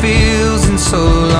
fields in so long.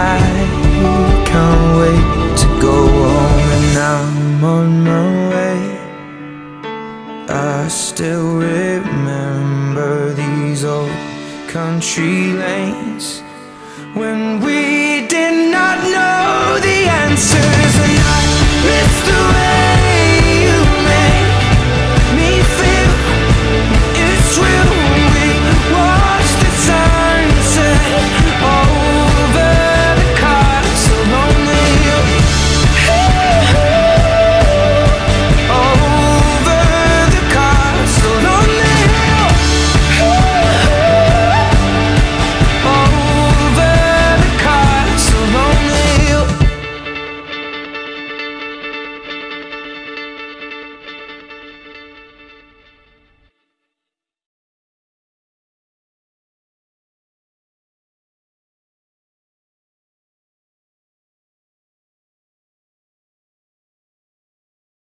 country lanes when we did not know the answers and I missed the way.